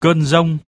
cơn rông.